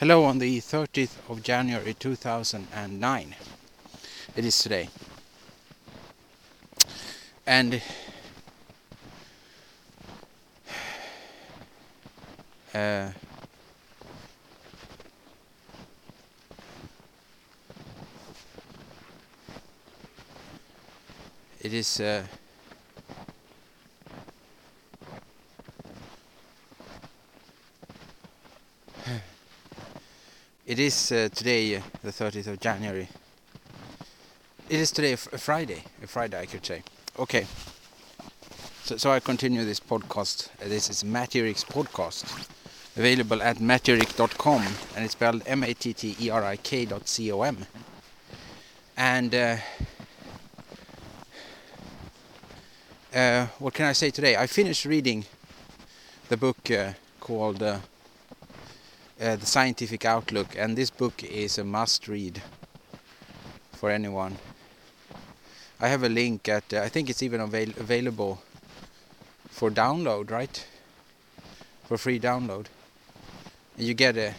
Hello on the 30th of January 2009. It is today. And uh, it is uh, It is uh, today, uh, the 30th of January. It is today, a Friday, a Friday I could say. Okay. So, so I continue this podcast. Uh, this is Matterik podcast, available at matterik.com, and it's spelled M-A-T-T-E-R-I-K dot C-O-M. And uh, uh, what can I say today? I finished reading the book uh, called uh, the scientific outlook and this book is a must read for anyone. I have a link at uh, I think it's even avail available for download right? For free download. You get a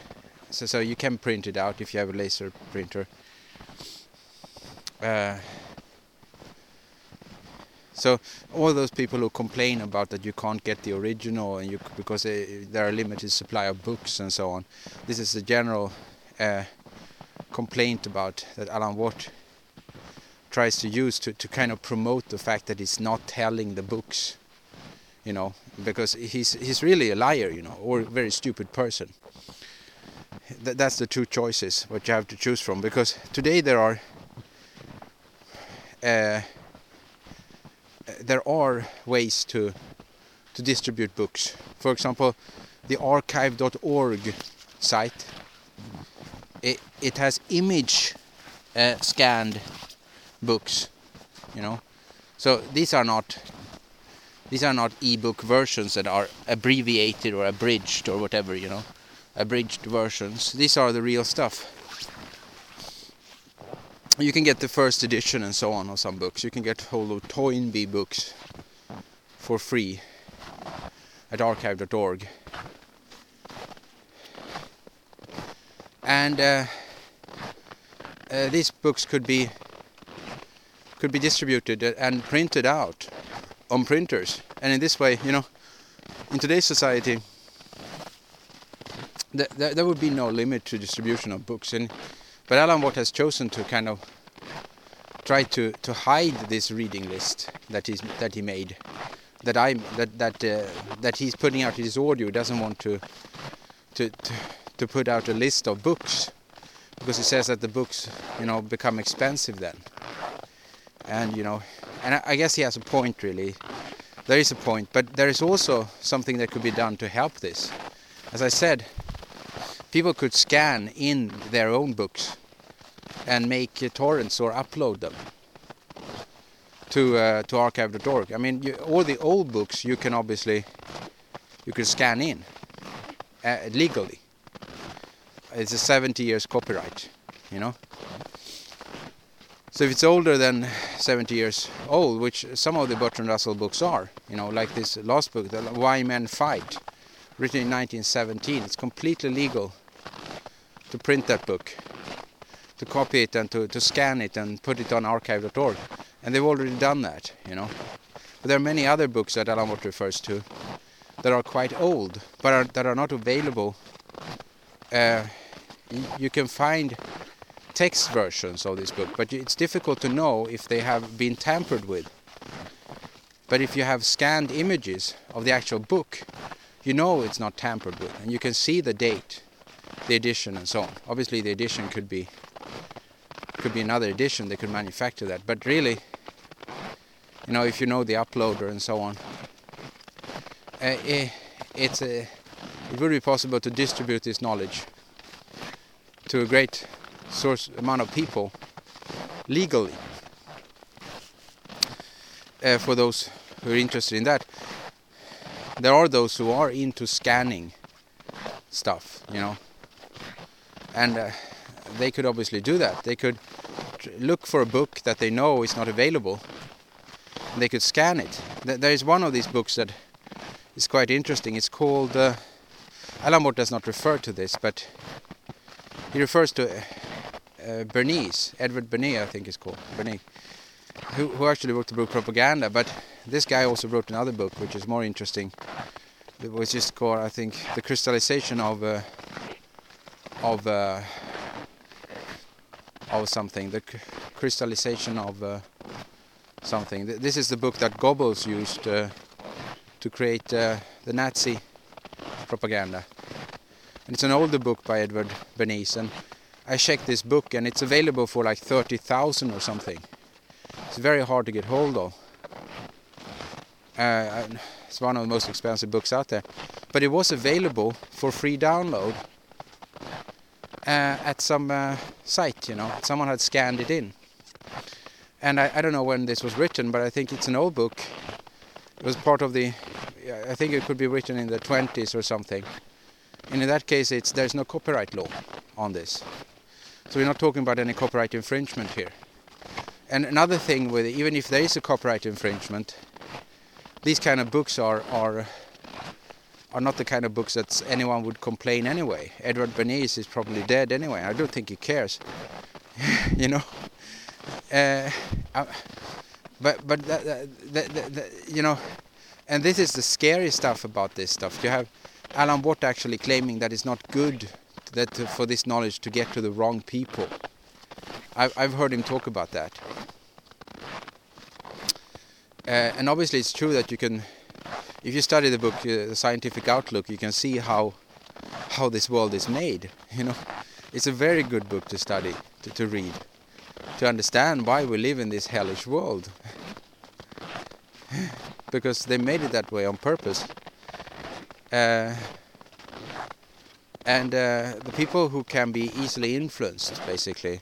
so so you can print it out if you have a laser printer. Uh, so all those people who complain about that you can't get the original and you because uh, there are limited supply of books and so on. This is a general uh, complaint about that Alan Watt tries to use to, to kind of promote the fact that he's not telling the books, you know, because he's he's really a liar, you know, or a very stupid person. Th that's the two choices what you have to choose from because today there are uh, there are ways to to distribute books. For example, the archive.org site it, it has image uh, scanned books, you know. So these are not these are not ebook versions that are abbreviated or abridged or whatever, you know. Abridged versions. These are the real stuff you can get the first edition and so on of some books. You can get hold of Toynbee books for free at archive.org. And uh, uh, these books could be could be distributed and printed out on printers. And in this way, you know, in today's society, th th there would be no limit to distribution of books. And but Alan Watt has chosen to kind of try to to hide this reading list that he's that he made that I that that uh, that he's putting out his audio. Doesn't want to, to to to put out a list of books because he says that the books you know become expensive then. And you know and I, I guess he has a point really. There is a point but there is also something that could be done to help this. As I said people could scan in their own books and make uh, torrents or upload them to uh, to archive.org. I mean, you, all the old books you can obviously you can scan in uh, legally. It's a 70 years copyright, you know. So if it's older than 70 years old, which some of the Bertrand Russell books are, you know, like this last book, The Why Men Fight, written in 1917, it's completely legal to print that book to copy it and to, to scan it and put it on archive.org. And they've already done that, you know. But there are many other books that Alan Watt refers to that are quite old, but are, that are not available. Uh, you can find text versions of this book, but it's difficult to know if they have been tampered with. But if you have scanned images of the actual book, you know it's not tampered with, and you can see the date, the edition, and so on. Obviously, the edition could be could be another edition they could manufacture that. But really you know if you know the uploader and so on uh, it's a it would be possible to distribute this knowledge to a great source amount of people legally uh, for those who are interested in that. There are those who are into scanning stuff you know and uh, they could obviously do that. They could look for a book that they know is not available. And they could scan it. There is one of these books that is quite interesting. It's called. Uh, Alan Watt does not refer to this, but he refers to uh, uh, Edward Bernays, I think it's called Bernays, who, who actually wrote the book Propaganda. But this guy also wrote another book, which is more interesting, which is called, I think, the crystallization of uh, of uh, of something, the crystallization of uh, something. This is the book that Goebbels used uh, to create uh, the Nazi propaganda. And it's an older book by Edward Bernays. And I checked this book and it's available for like 30,000 or something. It's very hard to get hold of. Uh, it's one of the most expensive books out there. But it was available for free download at some uh, site, you know. Someone had scanned it in. And I, I don't know when this was written, but I think it's an old book. It was part of the, I think it could be written in the 20s or something. And in that case, it's there's no copyright law on this. So we're not talking about any copyright infringement here. And another thing with even if there is a copyright infringement, these kind of books are are are not the kind of books that anyone would complain anyway. Edward Bernays is probably dead anyway. I don't think he cares. you know. Uh, uh, but but the, the, the, you know, and this is the scary stuff about this stuff. You have Alan Watt actually claiming that it's not good that for this knowledge to get to the wrong people. I've I've heard him talk about that. Uh, and obviously it's true that you can if you study the book uh, the scientific outlook you can see how how this world is made you know? It's a very good book to study to, to read to understand why we live in this hellish world. Because they made it that way on purpose. Uh, and uh, the people who can be easily influenced basically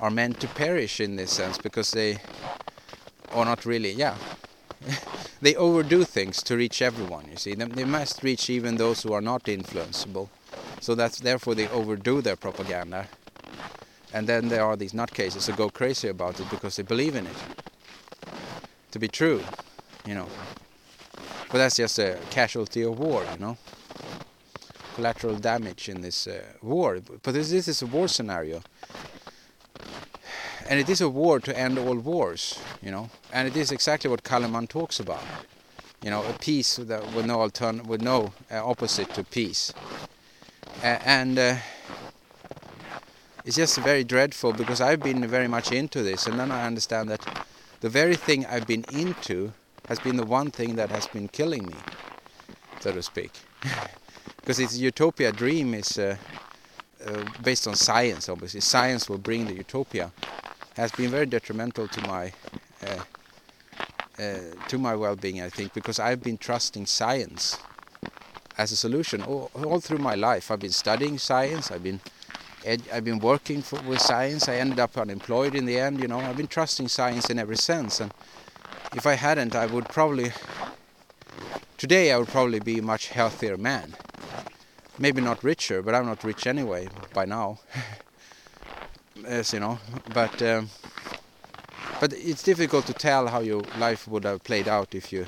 are meant to perish in this sense because they are not really yeah they overdo things to reach everyone. You see, they, must reach even those who are not influenceable. So that's therefore they overdo their propaganda. And then there are these nutcases who go crazy about it because they believe in it to be true, you know. But that's just a casualty of war, you know. Collateral damage in this uh, war. But this, this is a war scenario and it is a war to end all wars, you know, and it is exactly what Kaleman talks about, you know, a peace that with no altern with no uh, opposite to peace, uh, and uh, it's just very dreadful because I've been very much into this, and then I understand that the very thing I've been into has been the one thing that has been killing me, so to speak, because it's utopia dream is. Uh, uh, based on science, obviously, science will bring the utopia, has been very detrimental to my uh, uh, to my well-being, I think, because I've been trusting science as a solution all, all through my life. I've been studying science. I've been I've been working for, with science. I ended up unemployed in the end. You know, I've been trusting science in every sense. And if I hadn't, I would probably today I would probably be a much healthier man. Maybe not richer, but I'm not rich anyway by now. as you know, but um, but it's difficult to tell how your life would have played out if you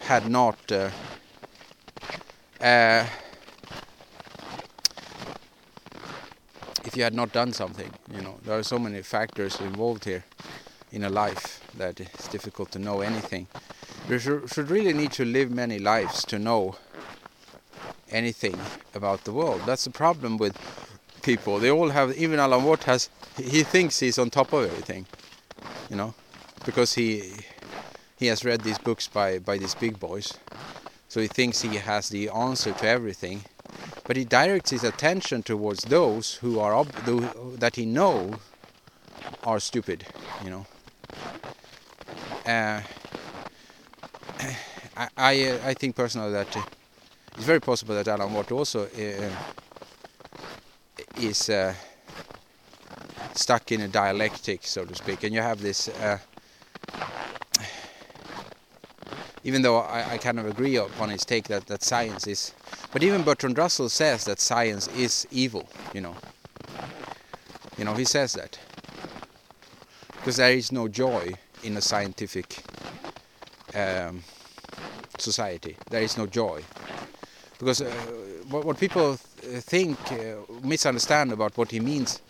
had not uh, uh, if you had not done something. You know, there are so many factors involved here in a life that it's difficult to know anything. You should really need to live many lives to know anything about the world. That's the problem with people. They all have, even Alan Watt has, he thinks he's on top of everything, you know, because he he has read these books by by these big boys, so he thinks he has the answer to everything, but he directs his attention towards those who are that he know are stupid, you know. Uh, I I, I think personally that it's very possible that Alan Watt also. Uh, is uh, stuck in a dialectic, so to speak, and you have this. Uh, even though I, I, kind of agree upon his take that, that science is, but even Bertrand Russell says that science is evil. You know. You know he says that because there is no joy in a scientific um, society. There is no joy because uh, what, what people think uh, misunderstand about what he means.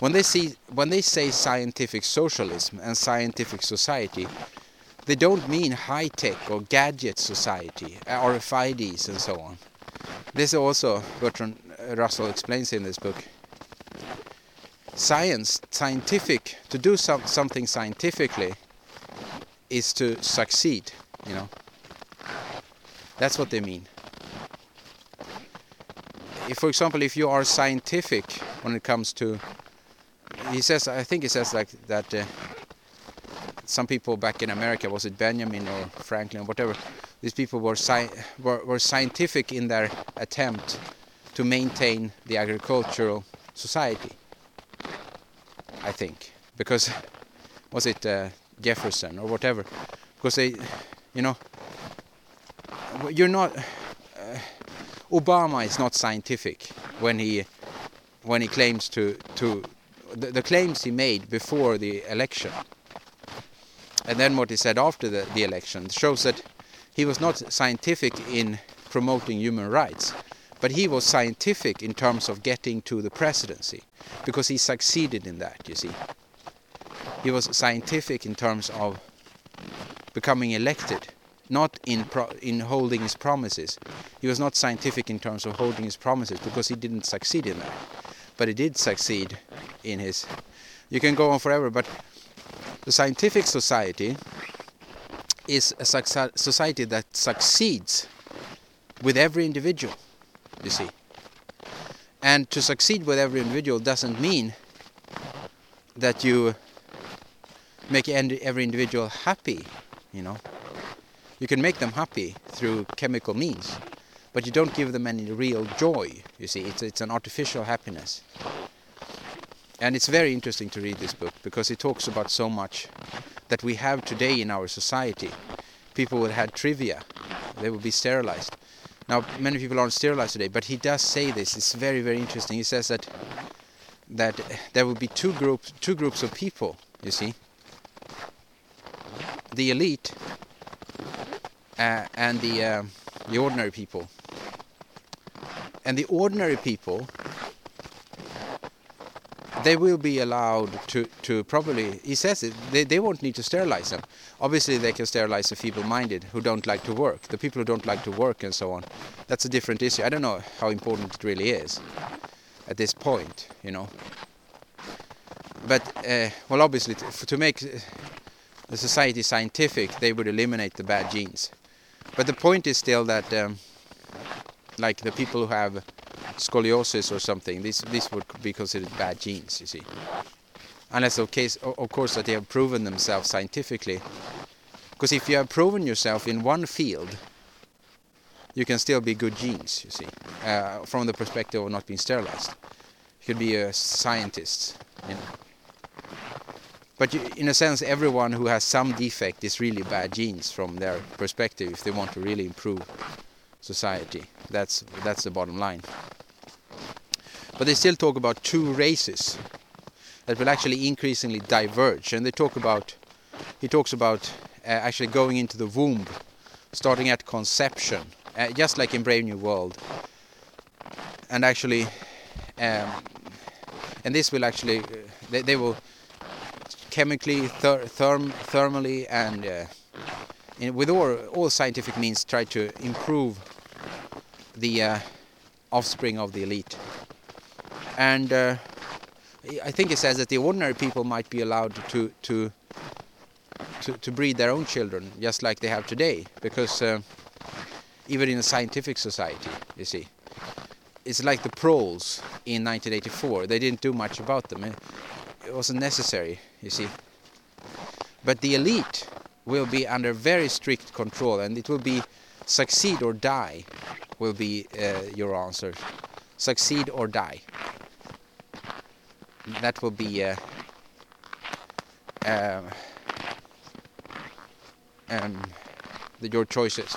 When they see when they say scientific socialism and scientific society they don't mean high tech or gadget society uh, RFIDs and so on. This also Bertrand Russell explains in this book. Science scientific to do some, something scientifically is to succeed you know. That's what they mean if for example if you are scientific when it comes to he says I think he says like that uh, some people back in America was it Benjamin or Franklin or whatever these people were, sci were, were scientific in their attempt to maintain the agricultural society I think. Because was it uh, Jefferson or whatever? Because they you know you're not Obama is not scientific when he when he claims to to the, the, claims he made before the election. And then what he said after the, the election shows that he was not scientific in promoting human rights but he was scientific in terms of getting to the presidency because he succeeded in that you see. He was scientific in terms of becoming elected not in in holding his promises. He was not scientific in terms of holding his promises because he didn't succeed in that. But he did succeed in his. You can go on forever, but the scientific society is a society that succeeds with every individual. You see. And to succeed with every individual doesn't mean that you make every individual happy, you know you can make them happy through chemical means, but you don't give them any real joy. You see, it's it's an artificial happiness. And it's very interesting to read this book because it talks about so much that we have today in our society. People would have trivia, they would be sterilized. Now, many people aren't sterilized today, but he does say this. It's very, very interesting. He says that that there will be two groups, two groups of people. You see, the elite uh, and the uh, the ordinary people. And the ordinary people, they will be allowed to to probably. He says it. They they won't need to sterilize them. Obviously, they can sterilize the feeble-minded who don't like to work, the people who don't like to work, and so on. That's a different issue. I don't know how important it really is at this point, you know. But uh, well, obviously, to, to make the society scientific, they would eliminate the bad genes. But the point is still that, um, like the people who have scoliosis or something, this this would be considered bad genes. You see, unless of case, of course, that they have proven themselves scientifically. Because if you have proven yourself in one field, you can still be good genes. You see, uh, from the perspective of not being sterilized, you could be a scientist. You know. But you, in a sense, everyone who has some defect is really bad genes from their perspective if they want to really improve society. That's that's the bottom line. But they still talk about two races that will actually increasingly diverge, and they talk about he talks about uh, actually going into the womb, starting at conception, uh, just like in Brave New World, and actually, um, and this will actually uh, they, they will chemically, ther therm thermally, and uh, in, with all, all scientific means try to improve the uh, offspring of the elite. And uh, I think it says that the ordinary people might be allowed to to to, to breed their own children, just like they have today, because uh, even in a scientific society, you see, it's like the proles in 1984. They didn't do much about them it wasn't necessary, you see. But the elite will be under very strict control and it will be succeed or die will be uh, your answer. Succeed or die. That will be uh, uh, um, the, your choices.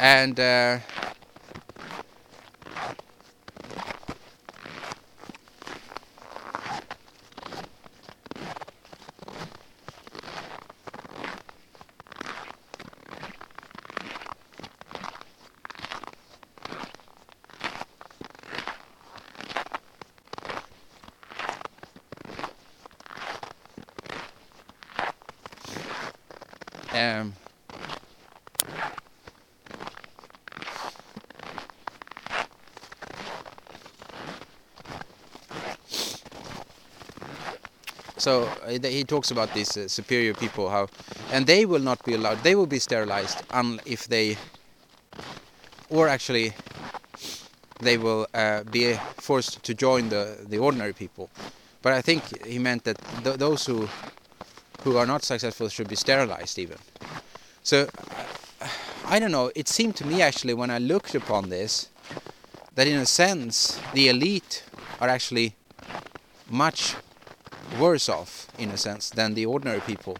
And uh, um, so uh, he talks about these uh, superior people how and they will not be allowed they will be sterilized if they or actually they will uh, be forced to join the the ordinary people. But i think he meant that th those who who are not successful should be sterilized even so I don't know it seemed to me actually when i looked upon this that in a sense the elite are actually much worse off in a sense than the ordinary people.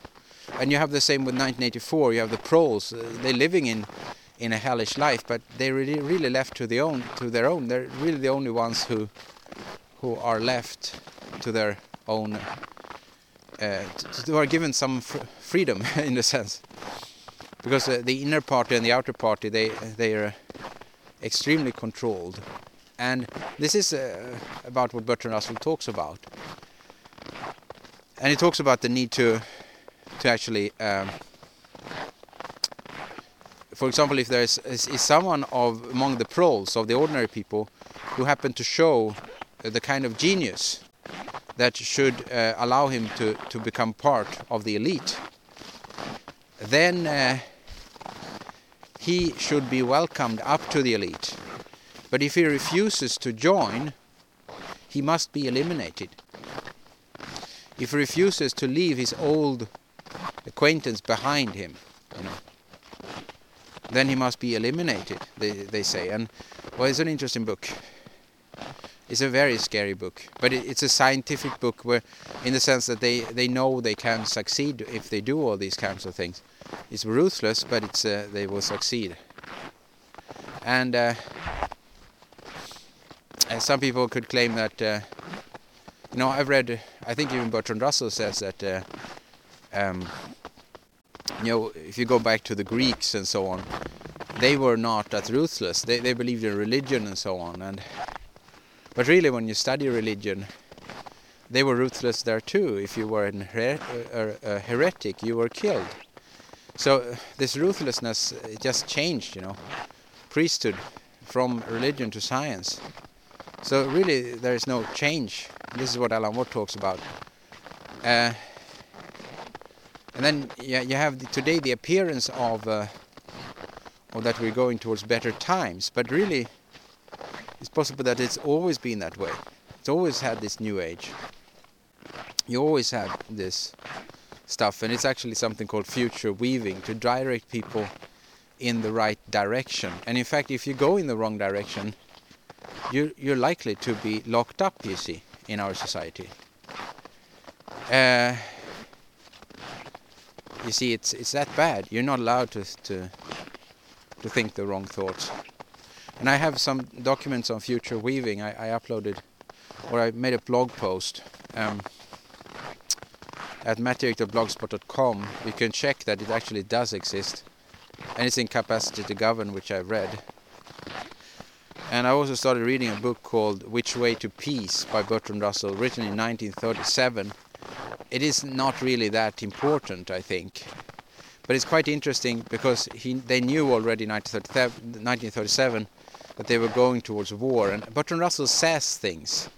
And you have the same with 1984 you have the proles uh, they're living in in a hellish life but they're really really left to the own to their own. They're really the only ones who who are left to their own uh, who are given some fr freedom in a sense because uh, the inner party and the outer party they they are extremely controlled. And this is uh, about what Bertrand Russell talks about. And he talks about the need to to actually um, for example if there is, is, is, someone of among the proles of the ordinary people who happen to show the kind of genius that should uh, allow him to to become part of the elite then uh, he should be welcomed up to the elite but if he refuses to join he must be eliminated if he refuses to leave his old acquaintance behind him, you know, then he must be eliminated, they, they say. And well, it's an interesting book. It's a very scary book, but it, it's a scientific book where, in the sense that they, they know they can succeed if they do all these kinds of things. It's ruthless, but it's uh, they will succeed. And uh, some people could claim that uh, you know, I've read, I think even Bertrand Russell says that, uh, um, you know, if you go back to the Greeks and so on, they were not that ruthless. They they believed in religion and so on. And but really, when you study religion, they were ruthless there too. If you were her a heretic, you were killed. So this ruthlessness just changed, you know, priesthood from religion to science. So really, there is no change this is what Alan Watt talks about. Uh, and then yeah, you have the, today the appearance of, uh, of that we're going towards better times, but really it's possible that it's always been that way. It's always had this new age. You always have this stuff, and it's actually something called future weaving to direct people in the right direction. And in fact, if you go in the wrong direction, you're, you're likely to be locked up, you see in our society. Uh, you see, it's it's that bad. You're not allowed to to to think the wrong thoughts. And I have some documents on future weaving. I, I uploaded, or I made a blog post um, at matterik.blogspot.com. You can check that it actually does exist, and it's in capacity to govern, which I've read. And I also started reading a book called Which Way to Peace by Bertrand Russell, written in 1937. It is not really that important, I think. But it's quite interesting because he, they knew already in 1937 that they were going towards war. And Bertrand Russell says things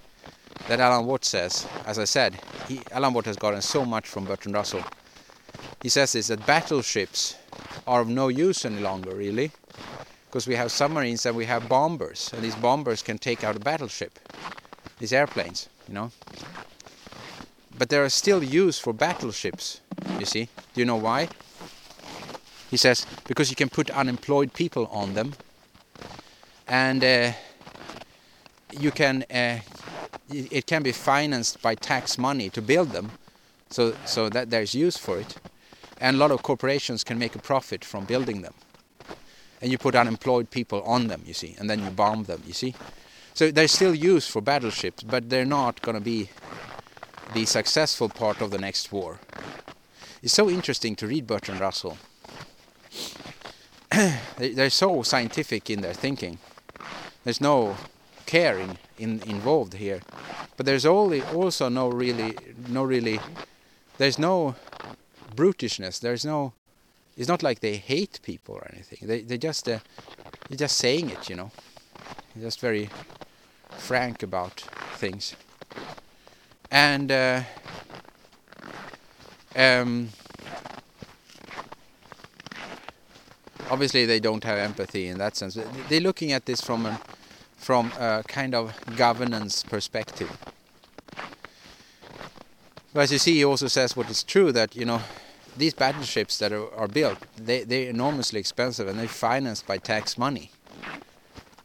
that Alan Watt says. As I said, he, Alan Watt has gotten so much from Bertrand Russell. He says this, that battleships are of no use any longer, really because we have submarines and we have bombers, and these bombers can take out a battleship, these airplanes, you know. But there are still use for battleships, you see. Do you know why? He says, because you can put unemployed people on them, and uh, you can, uh, it can be financed by tax money to build them, so so that there's use for it, and a lot of corporations can make a profit from building them and you put unemployed people on them, you see, and then you bomb them, you see. So they're still used for battleships, but they're not going to be the successful part of the next war. It's so interesting to read Bertrand Russell. they're so scientific in their thinking. There's no caring in, involved here, but there's only also no really, no really, there's no brutishness. There's no it's not like they hate people or anything. They they just uh, they're just saying it, you know. They're just very frank about things. And uh, um, obviously they don't have empathy in that sense. They're looking at this from a from a kind of governance perspective. But as you see, he also says what is true that you know these battleships that are, are built, they they're enormously expensive and they're financed by tax money,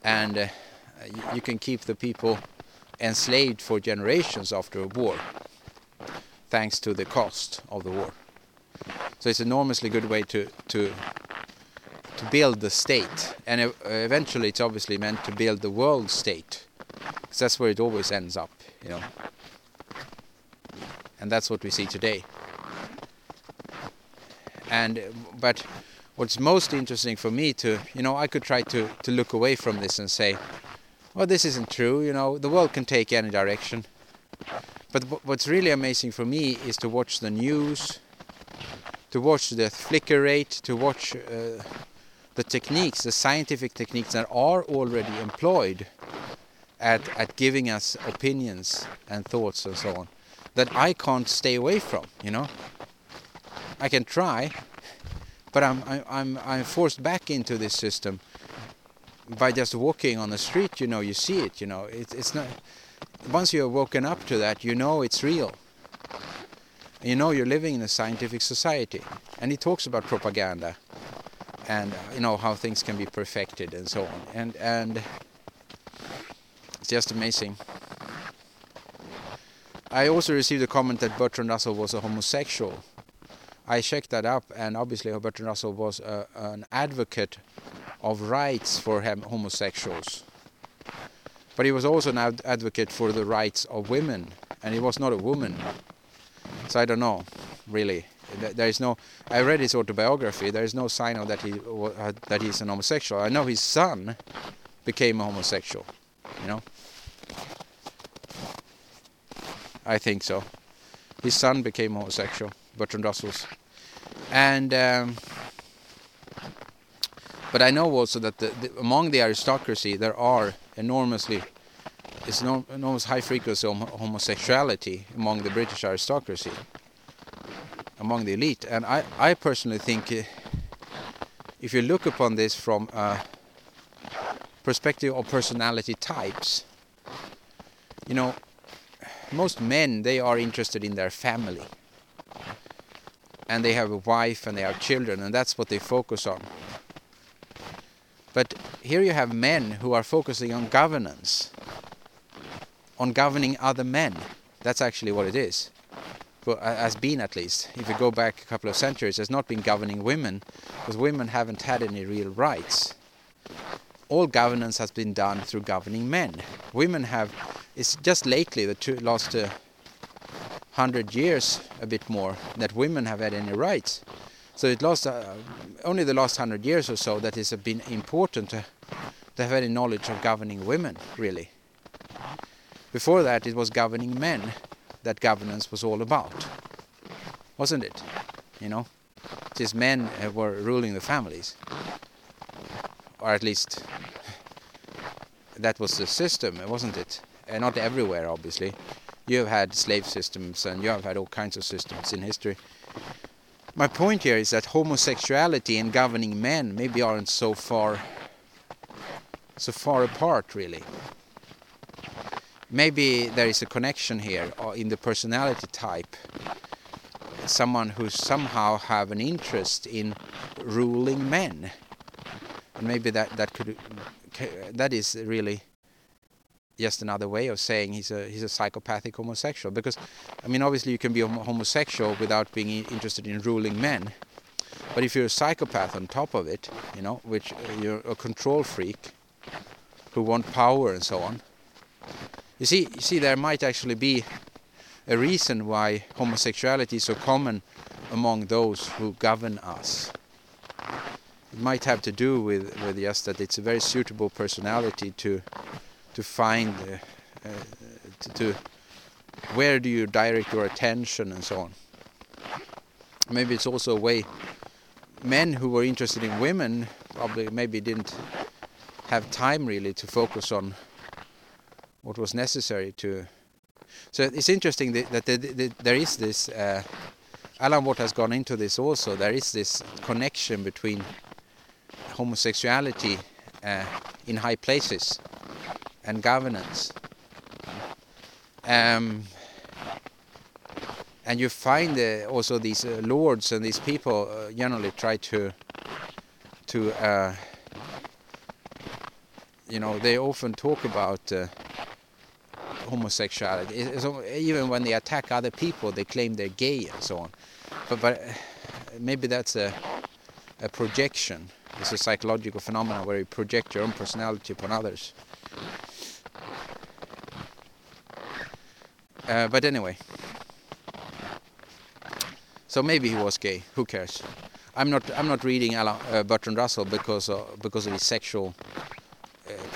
and uh, you, you can keep the people enslaved for generations after a war, thanks to the cost of the war. So it's enormously good way to to to build the state, and eventually it's obviously meant to build the world state, because that's where it always ends up, you know. And that's what we see today. And but what's most interesting for me to, you know, I could try to to look away from this and say, well, this isn't true. You know, the world can take any direction. But what's really amazing for me is to watch the news, to watch the flicker rate, to watch uh, the techniques, the scientific techniques that are already employed at, at giving us opinions and thoughts and so on, that I can't stay away from, you know. I can try, but I'm, I'm, I'm forced back into this system by just walking on the street, you know, you see it, you know, it, it's not, once you're woken up to that, you know it's real. You know you're living in a scientific society. And he talks about propaganda and uh, you know how things can be perfected and so on. And and it's just amazing. I also received a comment that Bertrand Russell was a homosexual. I checked that up and obviously Bertrand Russell was a, an advocate of rights for homosexuals. But he was also an ad advocate for the rights of women and he was not a woman. So I don't know really there is no. I read his autobiography. There is no sign of that he that he's an homosexual. I know his son became a homosexual. You know. I think so. His son became homosexual, Bertrand Russell's, and. Um, but I know also that the, the, among the aristocracy there are enormously it's no, enormous high frequency of homosexuality among the British aristocracy among the elite. And I, I personally think uh, if you look upon this from a perspective of personality types, you know, most men, they are interested in their family. And they have a wife and they have children and that's what they focus on. But here you have men who are focusing on governance, on governing other men. That's actually what it is has been at least, if you go back a couple of centuries, has not been governing women, because women haven't had any real rights. All governance has been done through governing men. Women have, it's just lately, the two, last uh, hundred years, a bit more, that women have had any rights. So it uh, only the last hundred years or so that it's been important to, to have any knowledge of governing women, really. Before that, it was governing men that governance was all about, wasn't it? You know, these men uh, were ruling the families, or at least that was the system, wasn't it? And not everywhere, obviously. You have had slave systems and you have had all kinds of systems in history. My point here is that homosexuality and governing men maybe aren't so far so far apart really maybe there is a connection here in the personality type someone who somehow have an interest in ruling men. And maybe that that could that is really just another way of saying he's a he's a psychopathic homosexual. Because I mean obviously you can be homosexual without being interested in ruling men. But if you're a psychopath on top of it you know which uh, you're a control freak who want power and so on you see, you see, there might actually be a reason why homosexuality is so common among those who govern us. It might have to do with with just that it's a very suitable personality to to find uh, uh, to, to where do you direct your attention and so on. Maybe it's also a way men who were interested in women probably maybe didn't have time really to focus on what was necessary to. So it's interesting that, that, that, that there is this. Uh, Alan Watt has gone into this also. There is this connection between homosexuality uh, in high places and governance. Um, and you find uh, also these uh, lords and these people uh, generally try to to uh, you know they often talk about uh, homosexuality it's, even when they attack other people they claim they're gay and so on but but maybe that's a a projection it's a psychological phenomenon where you project your own personality upon others uh, but anyway so maybe he was gay. Who cares? I'm not. I'm not reading Alan, uh, Bertrand Russell because uh, because of his sexual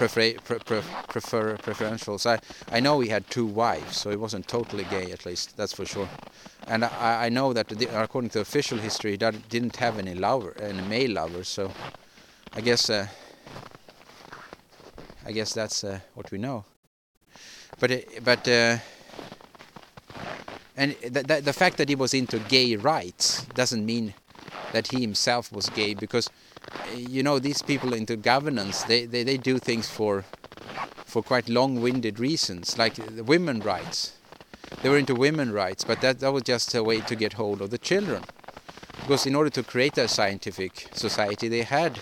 prefer, pre, prefer preferentials. I I know he had two wives, so he wasn't totally gay. At least that's for sure. And I, I know that the, according to official history, he didn't have any lover, any male lovers. So I guess uh, I guess that's uh, what we know. But but uh, and the, the, the fact that he was into gay rights doesn't mean that he himself was gay because you know these people into governance they, they, they do things for for quite long-winded reasons like the women rights. They were into women rights but that, that was just a way to get hold of the children. Because in order to create a scientific society they had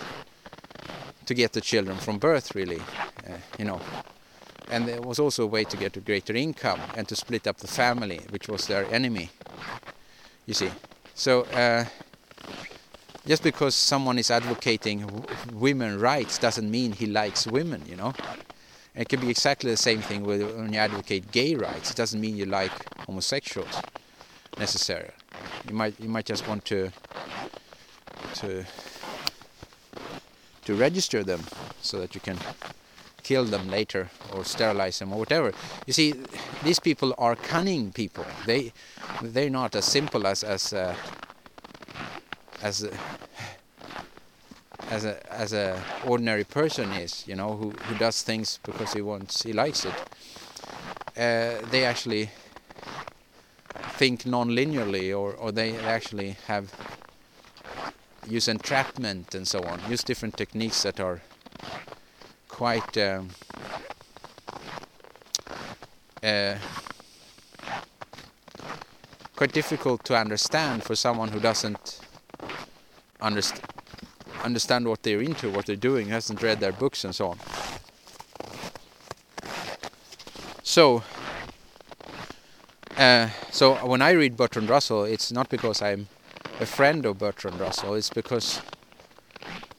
to get the children from birth really uh, you know. And there was also a way to get a greater income and to split up the family, which was their enemy. You see, so uh, just because someone is advocating women rights doesn't mean he likes women, you know. And it can be exactly the same thing with when you advocate gay rights. It doesn't mean you like homosexuals necessarily. You might you might just want to to to register them so that you can kill them later or sterilize them or whatever. You see, these people are cunning people. They they're not as simple as as uh, as a, as a as a ordinary person is. You know, who who does things because he wants he likes it. Uh, they actually think non-linearly, or or they actually have use entrapment and so on. Use different techniques that are quite um, uh, quite difficult to understand for someone who doesn't underst understand what they're into, what they're doing, hasn't read their books and so on. So, uh, so when I read Bertrand Russell, it's not because I'm a friend of Bertrand Russell. It's because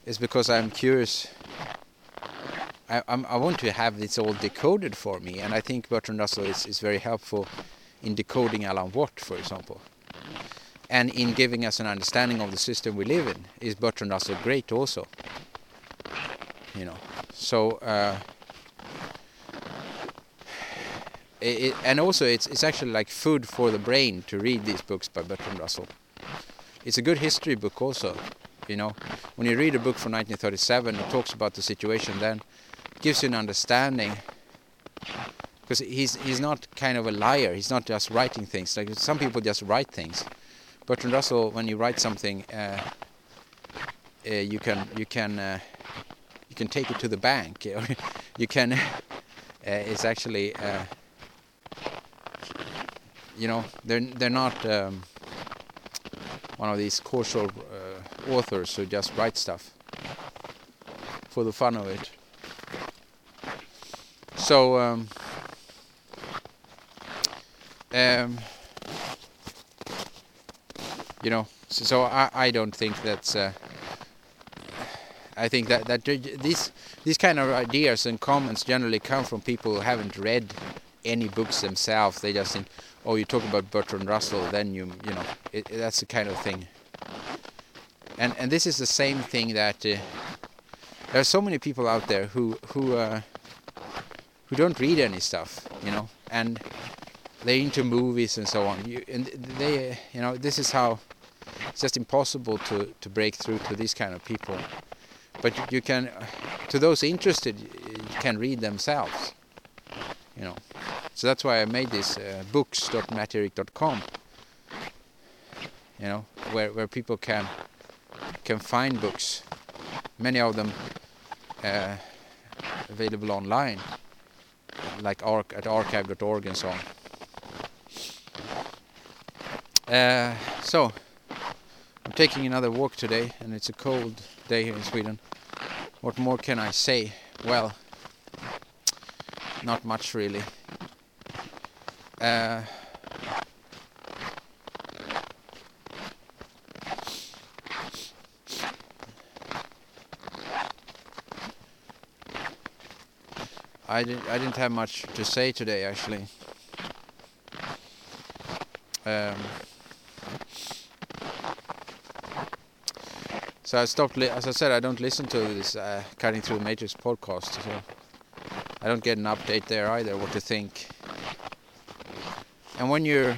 it's because I'm curious I, I, want to have this all decoded for me, and I think Bertrand Russell is, is very helpful in decoding Alan Watt, for example. And in giving us an understanding of the system we live in, is Bertrand Russell great also. You know, so uh, it, and also it's it's actually like food for the brain to read these books by Bertrand Russell. It's a good history book also. You know, when you read a book from 1937, it talks about the situation then gives you an understanding because he's he's not kind of a liar. He's not just writing things. Like some people just write things. Bertrand Russell, when you write something, uh, uh, you can you can uh, you can take it to the bank. you can. Uh, it's actually uh, you know they're they're not um, one of these casual uh, authors who just write stuff for the fun of it. So um, um, you know, so, so I, I don't think that's. Uh, I think that that these these kind of ideas and comments generally come from people who haven't read any books themselves. They just think, oh, you talk about Bertrand Russell, then you you know, it, that's the kind of thing. And and this is the same thing that uh, there are so many people out there who who uh, who don't read any stuff, you know, and they're into movies and so on. You, and they, you know, this is how it's just impossible to to break through to these kind of people. But you, can, to those interested, you can read themselves. You know, so that's why I made this uh, books.matterik.com. You know, where where people can can find books, many of them uh, available online, like arc at archive.org and so on. Uh, so, I'm taking another walk today, and it's a cold day here in Sweden. What more can I say? Well, not much really. Uh, I didn't I didn't have much to say today actually. Um, so I stopped. as I said, I don't listen to this uh, cutting through matrix podcast, so I don't get an update there either. What to think? And when you're,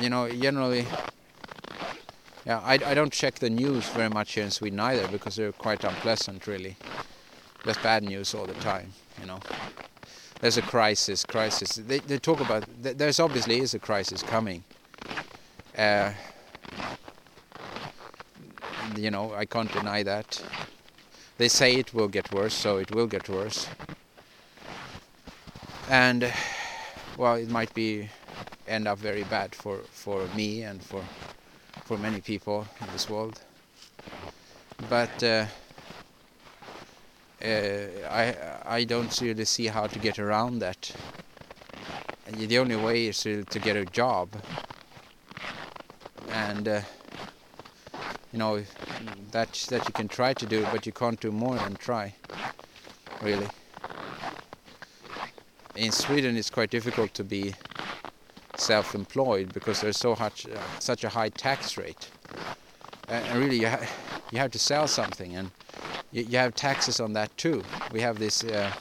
you know, generally, yeah, I I don't check the news very much here in Sweden either because they're quite unpleasant, really. There's bad news all the time, you know. There's a crisis, crisis. They they talk about there's obviously is a crisis coming. Uh, you know, I can't deny that. They say it will get worse, so it will get worse. And well, it might be end up very bad for for me and for for many people in this world. But uh, uh, I I don't really see how to get around that. And the only way is to, to get a job, and uh, you know that that you can try to do, but you can't do more than try, really. In Sweden, it's quite difficult to be self-employed because there's so much such a high tax rate, and really you, ha you have to sell something and you, you have taxes on that too. We have this uh,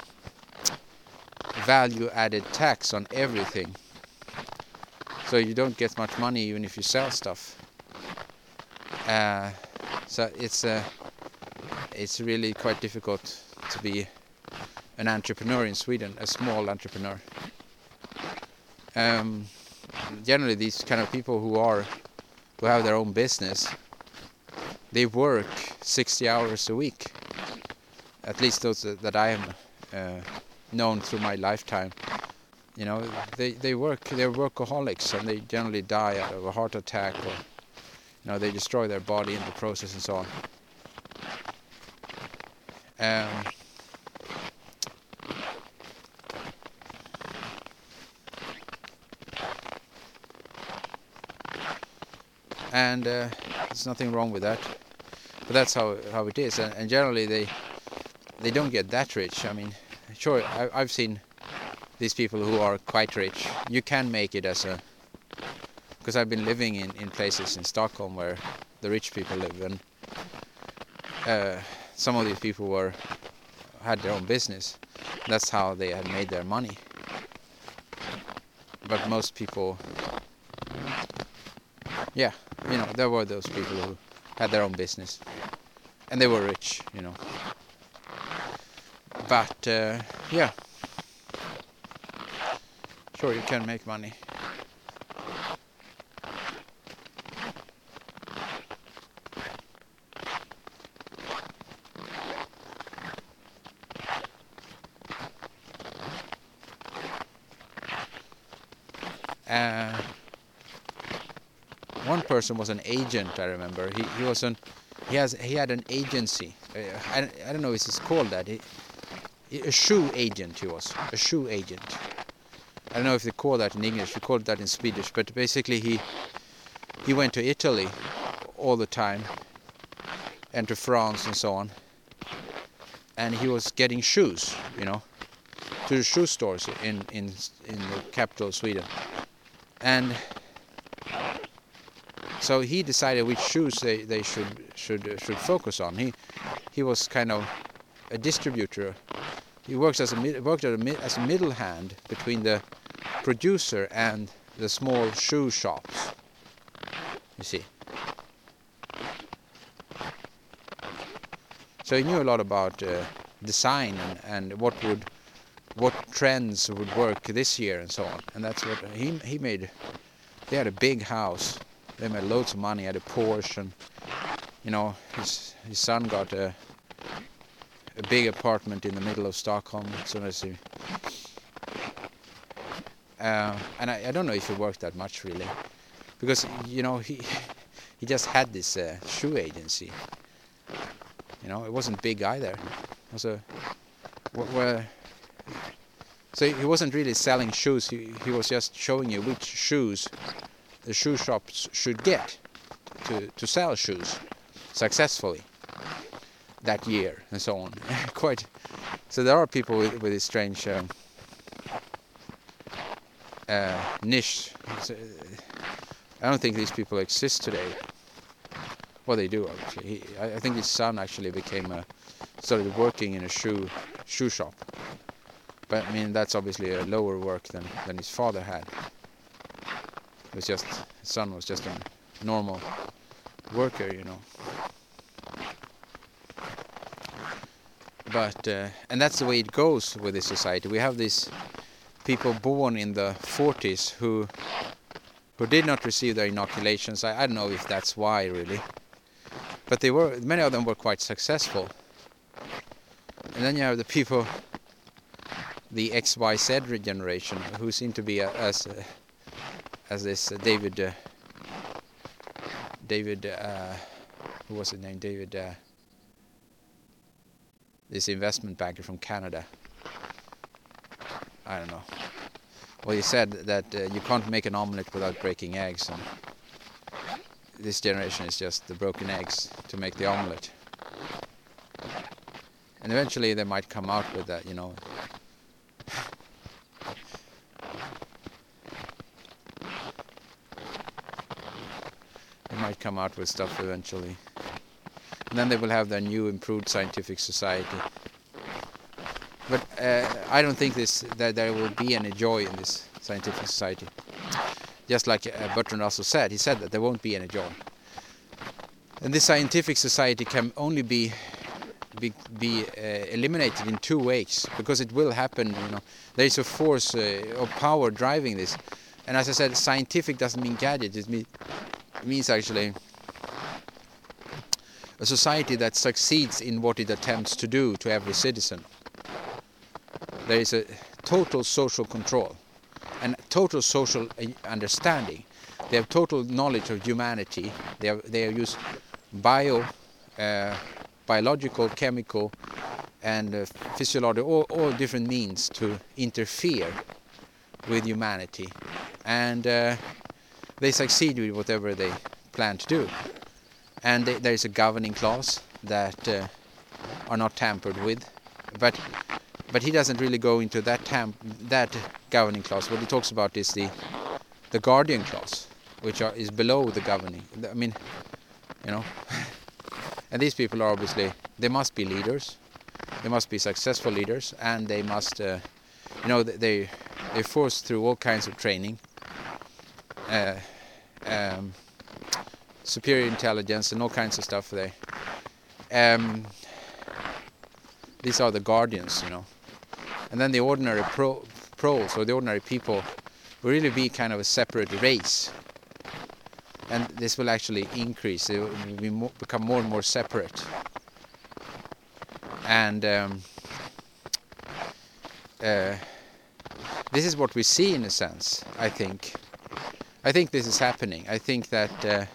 value added tax on everything. So you don't get much money even if you sell stuff. Uh, so it's uh, it's really quite difficult to be an entrepreneur in Sweden, a small entrepreneur. Um, generally, these kind of people who are who have their own business, they work 60 hours a week at least those that I am uh, known through my lifetime. You know, they they work. They're workaholics, and they generally die out of a heart attack, or you know, they destroy their body in the process and so on. Um, and uh, there's nothing wrong with that. But that's how how it is, and, and generally they they don't get that rich. I mean, sure, I, I've seen these people who are quite rich. You can make it as a because I've been living in in places in Stockholm where the rich people live, and uh, some of these people were had their own business. That's how they had made their money. But most people, yeah, you know, there were those people who had their own business, and they were rich, you know but uh, yeah sure you can make money uh, one was an agent I remember he, he was an he has he had an agency uh, I, I don't know if it's called that he, a shoe agent he was, a shoe agent. I don't know if they call that in English, we call that in Swedish, but basically he he went to Italy all the time and to France and so on. And he was getting shoes, you know, to the shoe stores in in in the capital of Sweden. And so he decided which shoes they, they should should should focus on. He he was kind of a distributor he works as a worked as a, as a middle hand between the producer and the small shoe shops. You see. So he knew a lot about uh, design and, and what would what trends would work this year and so on. And that's what he he made. They had a big house. They made loads of money. Had a Porsche, and you know his his son got a a big apartment in the middle of Stockholm. So as he, uh, and I, I don't know if he worked that much really, because you know he he just had this uh, shoe agency you know, it wasn't big either. It was a where so he wasn't really selling shoes. He he was just showing you which shoes shoe shops should get to to sell shoes successfully that year and so on. Quite. So there are people with with this strange um, uh, niche. I don't think these people exist today. Well, they do. He, I, I think his son actually became a started working in a shoe shoe shop. But I mean that's obviously a lower work than than his father had. Was just his son was just a normal worker, you know. But uh, and that's the way it goes with this society. We have these people born in the 40s who who did not receive their inoculations. I, I don't know if that's why really but they were many of them were quite successful. And then you have the people, the XYZ generation, who seem to be as as this uh, David uh, David uh, who was his name David uh, this investment banker from Canada. I don't know. Well, he said that you can't make an omelette without breaking eggs. And this generation is just the broken eggs to make the omelette. And eventually they might come out with that, you know. they might come out with stuff eventually. And then they will have their new improved scientific society. But uh, I don't think this that there will be any joy in this scientific society just like uh, Bertrand Russell said, he said that there won't be any joy. And this scientific society can only be be, be uh, eliminated in two ways because it will happen. You know, there is a force uh, of power driving this, and as I said, scientific doesn't mean gadget. It, mean, it means actually a society that succeeds in what it attempts to do to every citizen. There is a total social control and total social uh, understanding. They have total knowledge of humanity. They have they used bio, uh, biological, chemical, and uh, physiological, all, all different means to interfere with humanity, and uh, they succeed with whatever they plan to do. And they, there is a governing clause that uh, are not tampered with, but but he doesn't really go into that that governing clause. What he talks about is the the guardian clause, which are, is below the governing. I mean, you know, and these people are obviously they must be leaders, they must be successful leaders, and they must, uh, you know, they they force through all kinds of training, uh, um, superior intelligence, and all kinds of stuff there. Um, these are the guardians, you know. And then the ordinary pro pros or the ordinary people will really be kind of a separate race. And this will actually increase. It will be more, become more and more separate. And um, uh, this is what we see in a sense I think I think this is happening I think that uh,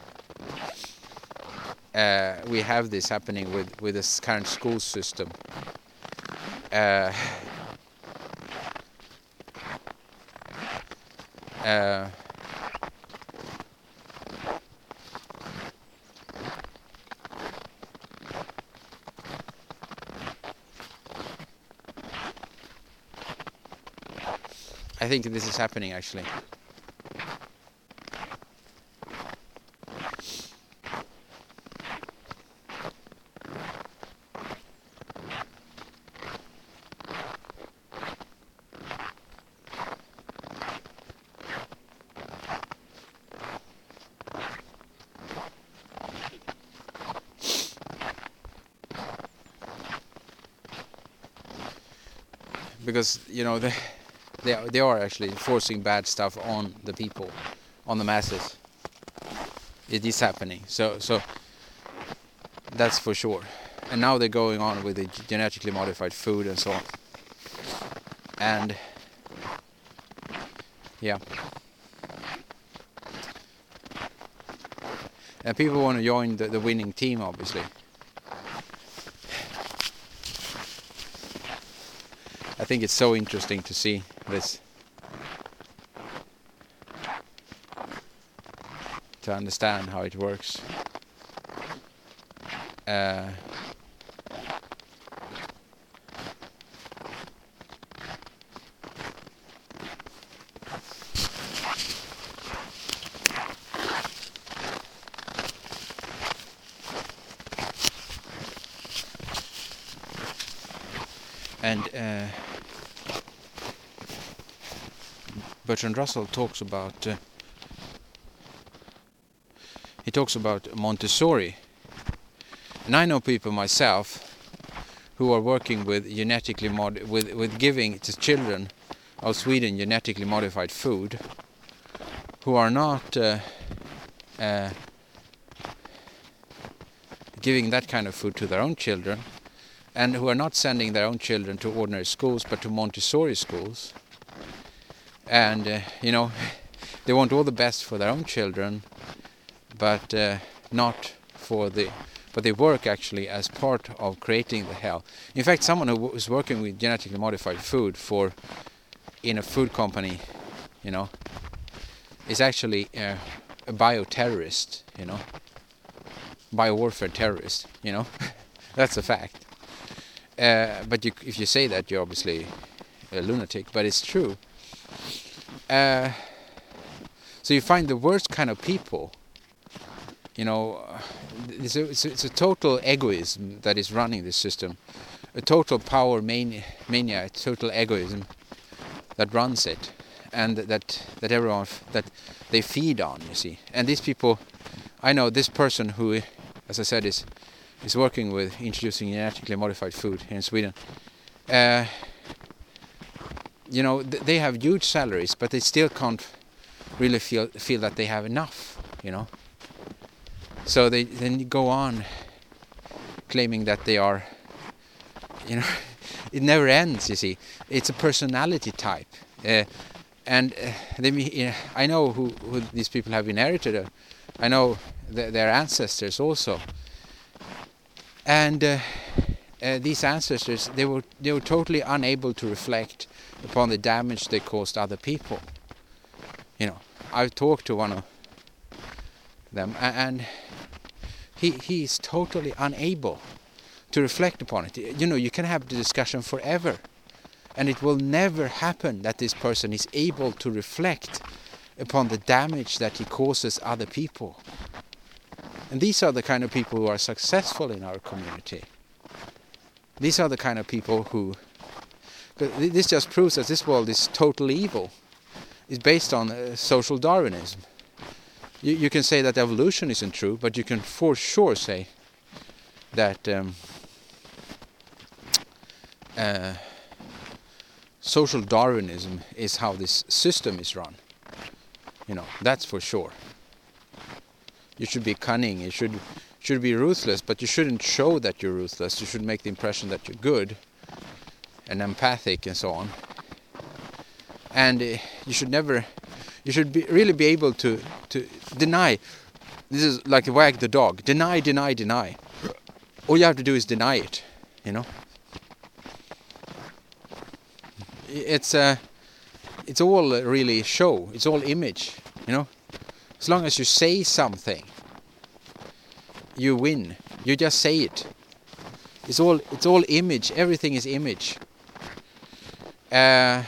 uh, we have this happening with with this current school system uh, Uh, I think this is happening actually. Because you know they they are, they are actually forcing bad stuff on the people, on the masses. It is happening. So so that's for sure. And now they're going on with the genetically modified food and so on. And yeah. And people want to join the, the winning team, obviously. I think it's so interesting to see this. To understand how it works. Uh, and uh, Bertrand Russell talks about uh, he talks about Montessori and I know people myself who are working with genetically mod with with giving to children of Sweden genetically modified food who are not uh, uh, giving that kind of food to their own children and who are not sending their own children to ordinary schools but to Montessori schools. And uh, you know, they want all the best for their own children, but uh, not for the. But they work actually as part of creating the hell. In fact, someone who is working with genetically modified food for in a food company, you know, is actually uh, a bioterrorist. You know, biowarfare terrorist. You know, that's a fact. Uh, but you, if you say that, you're obviously a lunatic. But it's true. Uh, so you find the worst kind of people. You know, it's a, it's a, it's a total egoism that is running this system, a total power mania, mania, total egoism that runs it, and that that everyone that they feed on. You see, and these people, I know this person who, as I said, is is working with introducing genetically modified food here in Sweden. Uh, you know, th they have huge salaries, but they still can't really feel feel that they have enough. You know, so they then go on claiming that they are. You know, it never ends. You see, it's a personality type, uh, and uh, they. Uh, I know who, who these people have inherited. Uh, I know th their ancestors also and these ancestors they were they were totally unable to reflect upon the damage they caused other people you know I've talked to one of them and he he's totally unable to reflect upon it you know you can have the discussion forever and it will never happen that this person is able to reflect upon the damage that he causes other people and these are the kind of people who are successful in our community. These are the kind of people who. This just proves that this world is totally evil. It's based on uh, social Darwinism. You, you, can say that evolution isn't true, but you can for sure say that um, uh, social Darwinism is how this system is run. You know, that's for sure you should be cunning you should should be ruthless but you shouldn't show that you're ruthless you should make the impression that you're good and empathic and so on and uh, you should never you should be, really be able to to deny this is like wag the dog deny deny deny all you have to do is deny it you know it's uh it's all really show it's all image you know as long as you say something, you win. You just say it. It's all it's all image. Everything is image. Uh,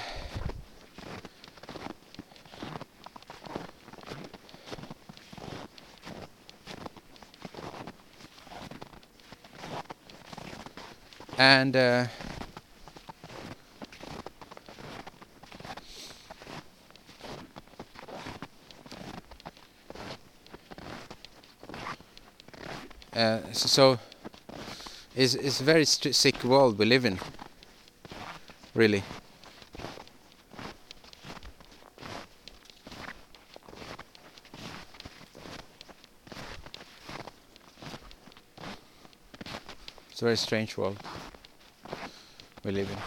and uh, Uh, so it's, it's a very sick world we live in, really. Very strange world we live in.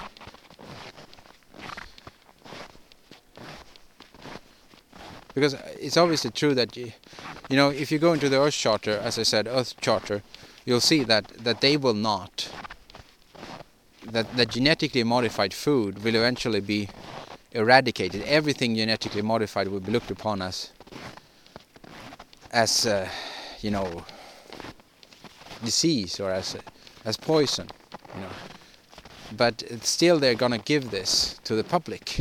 Because it's obviously true that you, you know if you go into the Earth Charter, as I said, Earth Charter, you'll see that that they will not that that genetically modified food will eventually be eradicated. Everything genetically modified will be looked upon as as uh, you know disease or as as poison, you know. But still, they're gonna give this to the public.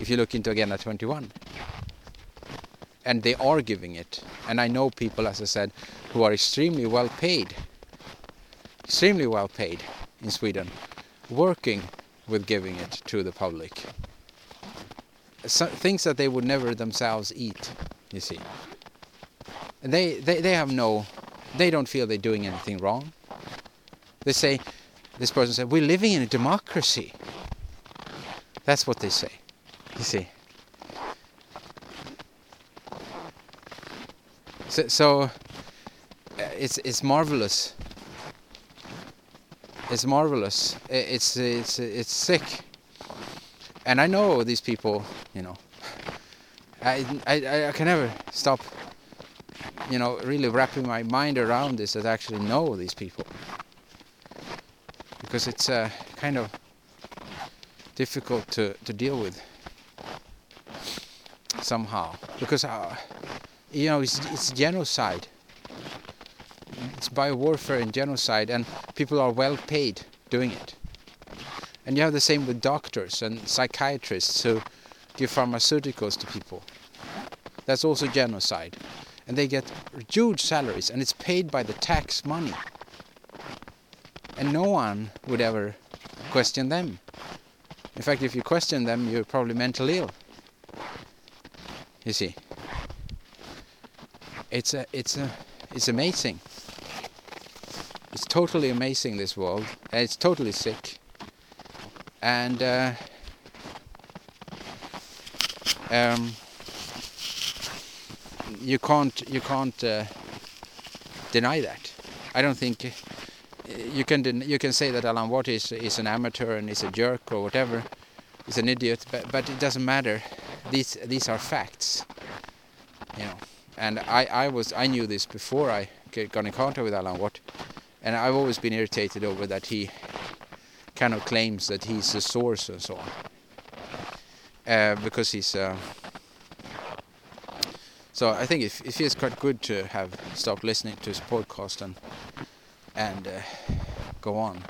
If you look into Agenda 21, and they are giving it, and I know people, as I said, who are extremely well paid, extremely well paid in Sweden, working with giving it to the public. So, things that they would never themselves eat, you see. And they, they, they have no, they don't feel they're doing anything wrong. They say, this person said, we're living in a democracy. That's what they say, you see. So, so uh, it's it's marvelous. It's marvelous. It's it's it's sick. And I know these people, you know. I I I can never stop, you know, really wrapping my mind around this. That I actually know these people because it's uh, kind of difficult to, to deal with somehow. Because uh, you know it's, it's genocide. It's biowarfare and genocide and people are well paid doing it. And you have the same with doctors and psychiatrists who give pharmaceuticals to people. That's also genocide. And they get huge salaries and it's paid by the tax money and no one would ever question them. In fact, if you question them, you're probably mentally ill. You see, it's a, it's a, it's amazing. It's totally amazing this world. It's totally sick, and uh, um, you can't you can't uh, deny that. I don't think you can you can say that Alan Watt is is an amateur and is a jerk or whatever, is an idiot, but but it doesn't matter. These these are facts, you know. And I I was I knew this before I got in contact with Alan Watt, and I've always been irritated over that he kind of claims that he's the source and so on, uh, because he's. Uh, so I think it, it feels quite good to have stopped listening to his podcast and and uh, go on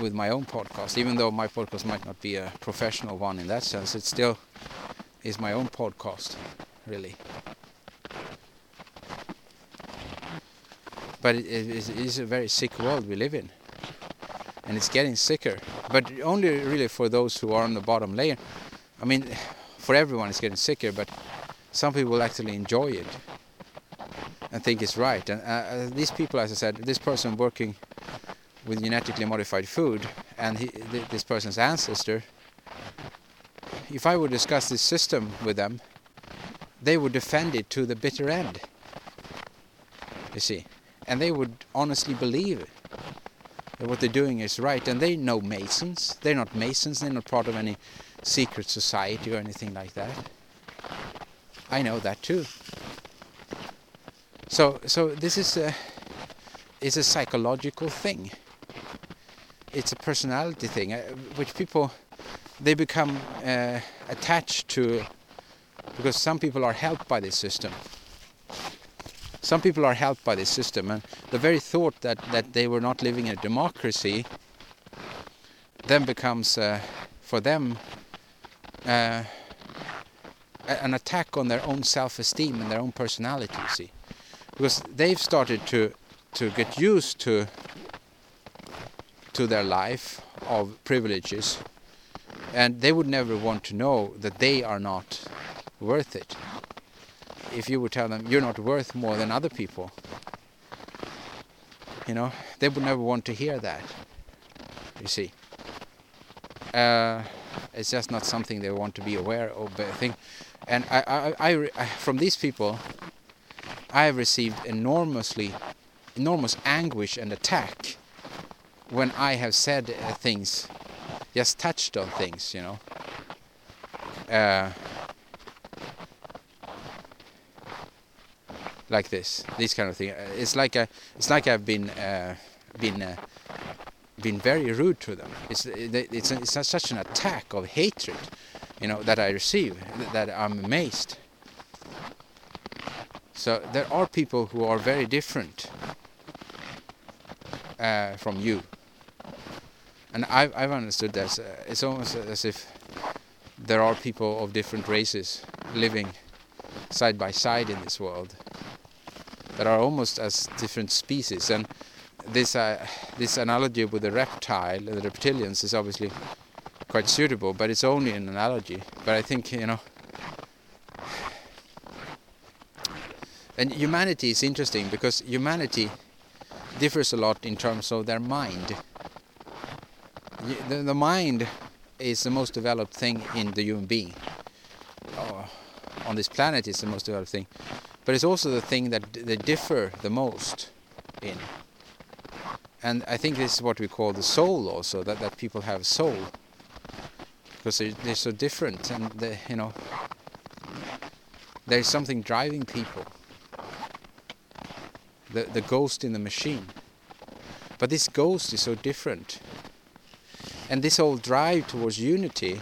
with my own podcast. Even though my podcast might not be a professional one in that sense, it still is my own podcast, really. But it, it is a very sick world we live in, and it's getting sicker. But only really for those who are on the bottom layer. I mean, for everyone it's getting sicker, but some people actually enjoy it and think it's right. And uh, uh, these people, as I said, this person working with genetically modified food and he, th this person's ancestor, if I would discuss this system with them, they would defend it to the bitter end. You see, and they would honestly believe that what they're doing is right. And they know Masons. They're not Masons. They're not part of any secret society or anything like that. I know that too. So so this is a is a psychological thing. It's a personality thing, uh, which people they become uh, attached to because some people are helped by this system. Some people are helped by this system, and the very thought that that they were not living in a democracy then becomes uh, for them uh, an attack on their own self-esteem and their own personality. See because they've started to to get used to to their life of privileges. And they would never want to know that they are not worth it. If you would tell them you're not worth more than other people you know they would never want to hear that you see. Uh, it's just not something they want to be aware of I think. And I, I, I, from these people I have received enormously enormous anguish and attack when I have said uh, things, just touched on things, you know. Uh, like this, this kind of thing. Uh, it's like a, it's like I've been uh, been uh, been very rude to them. It's it's it's such an attack of hatred, you know, that I receive that I'm amazed. So there are people who are very different uh, from you, and I've I've understood that uh, it's almost as if there are people of different races living side by side in this world that are almost as different species. And this uh, this analogy with the reptile and the reptilians is obviously quite suitable but it's only an analogy. But I think you know and humanity is interesting because humanity differs a lot in terms of their mind the, the mind is the most developed thing in the human being oh, on this planet is the most developed thing but it's also the thing that they differ the most in. And I think this is what we call the soul also, that, that people have soul. Because they're, they're so different and they, you know, there's something driving people. The, the ghost in the machine. But this ghost is so different. And this whole drive towards unity,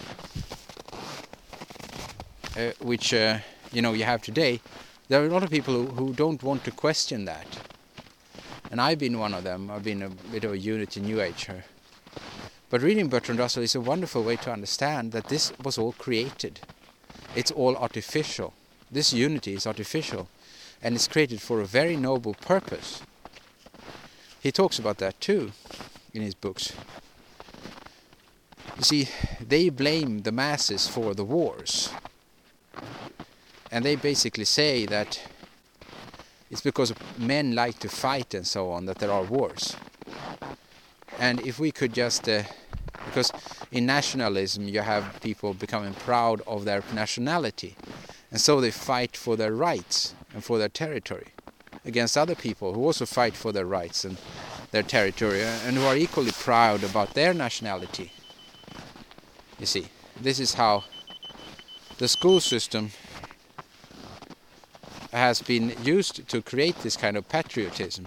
uh, which uh, you know you have today, there are a lot of people who, who don't want to question that. And I've been one of them. I've been a bit of a unity new ager. But reading Bertrand Russell is a wonderful way to understand that this was all created. It's all artificial. This unity is artificial and it's created for a very noble purpose. He talks about that too in his books. You see, they blame the masses for the wars and they basically say that it's because men like to fight and so on that there are wars. And if we could just, uh, because in nationalism you have people becoming proud of their nationality, and so they fight for their rights and for their territory against other people who also fight for their rights and their territory and who are equally proud about their nationality. You see, this is how the school system has been used to create this kind of patriotism.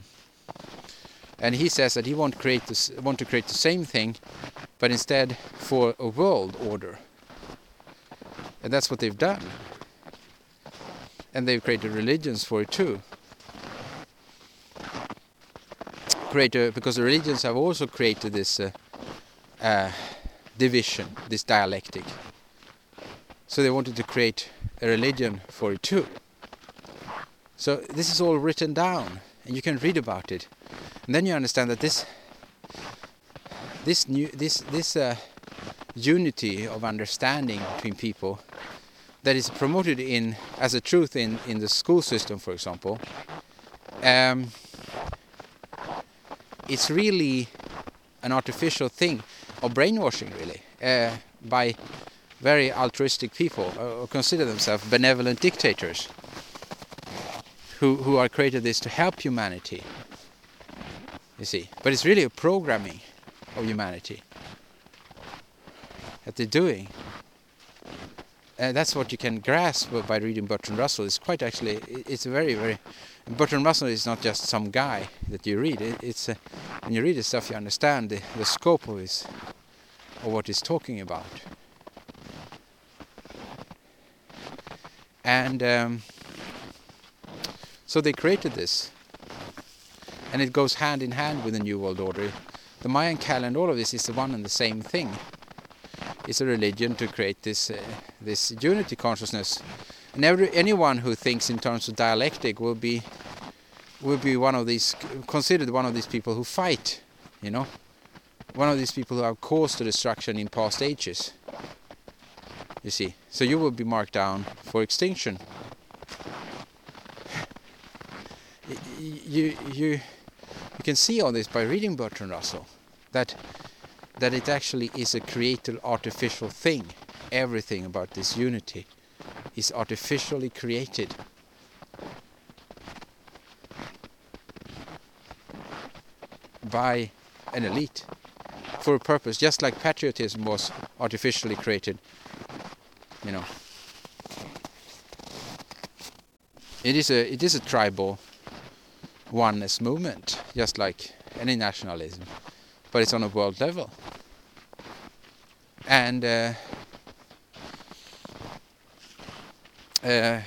And he says that he won't create this, want to create the same thing, but instead for a world order. And that's what they've done. And they've created religions for it too. Create because the religions have also created this uh, uh, division, this dialectic. So they wanted to create a religion for it too. So this is all written down and you can read about it. And then you understand that this this new this this uh, unity of understanding between people that is promoted in as a truth in in the school system for example um, it's really an artificial thing of brainwashing really uh, by very altruistic people uh, consider themselves benevolent dictators who, who are created this to help humanity. You see, but it's really a programming of humanity that they're doing. And that's what you can grasp by reading Bertrand Russell. It's quite actually, it's very, very. Bertrand Russell is not just some guy that you read. It's a, when you read his stuff, you understand the, the scope of his, of what he's talking about. And um, so they created this. And it goes hand in hand with the New World Order. The Mayan calendar, all of this is the one and the same thing. It's a religion to create this uh, this unity consciousness. And every, anyone who thinks in terms of dialectic will be will be one of these considered one of these people who fight, you know, one of these people who have caused the destruction in past ages. You see, so you will be marked down for extinction. you you you can see all this by reading Bertrand Russell that that it actually is a created artificial thing. Everything about this unity is artificially created. by an elite for a purpose, just like patriotism was artificially created. You know, it is a it is a tribal oneness movement, just like any nationalism, but it's on a world level. And uh, uh,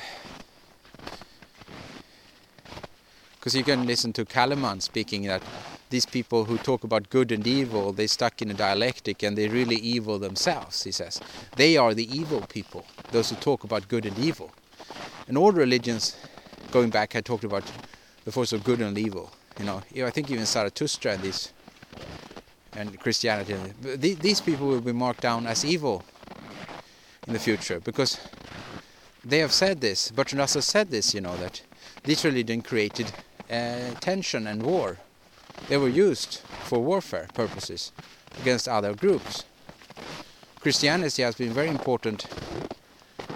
because you can listen to Calleman speaking that these people who talk about good and evil, they're stuck in a dialectic and they're really evil themselves, he says. They are the evil people, those who talk about good and evil. And all religions, going back, had talked about the force of good and evil. You know, I think even Zarathustra and these and Christianity, these people will be marked down as evil in the future because they have said this. Bertrand Russell said this, you know, that this religion created uh, tension and war. They were used for warfare purposes against other groups. Christianity has been very important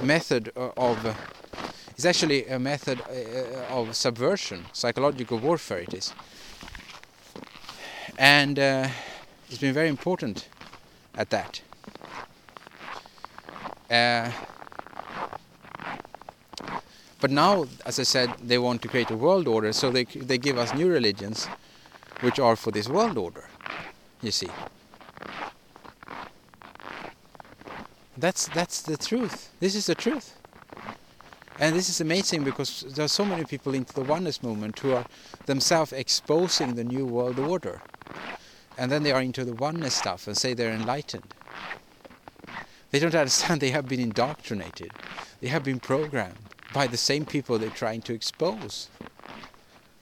method of uh, it's actually a method uh, of subversion, psychological warfare it is. And uh, it's been very important at that. Uh, but now, as I said, they want to create a world order, so they they give us new religions, which are for this world order. You see. That's that's the truth. This is the truth. And this is amazing because there are so many people into the oneness movement who are themselves exposing the new world order. And then they are into the oneness stuff and say they're enlightened. They don't understand they have been indoctrinated. They have been programmed by the same people they're trying to expose.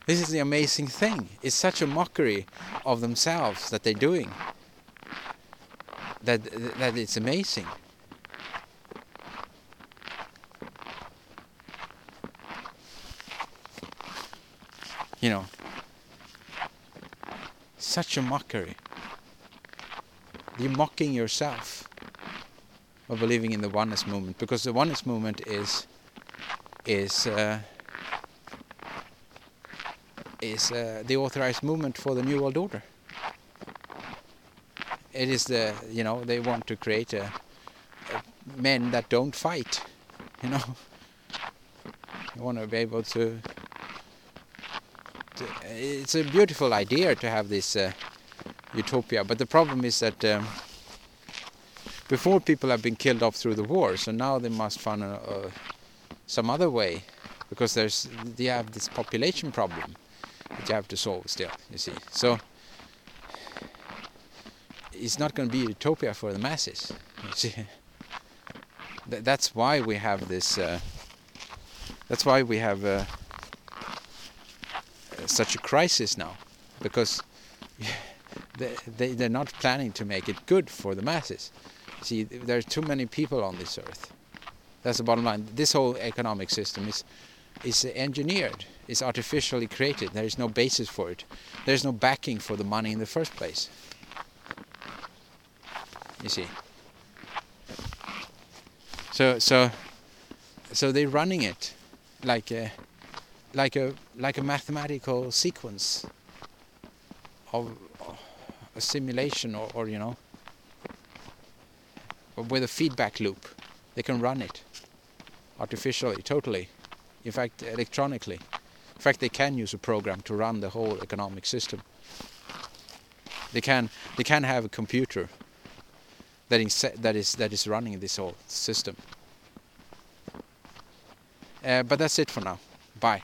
This is the amazing thing. It's such a mockery of themselves that they're doing. That that it's amazing. You know, such a mockery. You're mocking yourself of believing in the oneness movement because the oneness movement is is uh, is uh, the authorized movement for the new world order. It is the you know they want to create a, a men that don't fight, you know. They want to be able to. It's a beautiful idea to have this uh, utopia, but the problem is that. Um, before people have been killed off through the war, so now they must find a, a some other way because there's you have this population problem that you have to solve still you see so it's not going to be utopia for the masses you see Th that's why we have this uh, that's why we have uh, such a crisis now because they, they they're not planning to make it good for the masses see there are too many people on this earth that's the bottom line. This whole economic system is is engineered, is artificially created. There is no basis for it. There is no backing for the money in the first place. You see. So so so they're running it like a like a like a mathematical sequence of a simulation or, or you know with a feedback loop they can run it artificially, totally. In fact, electronically. In fact, they can use a program to run the whole economic system. They can they can have a computer that is that is that is running this whole system. Uh, but that's it for now. Bye.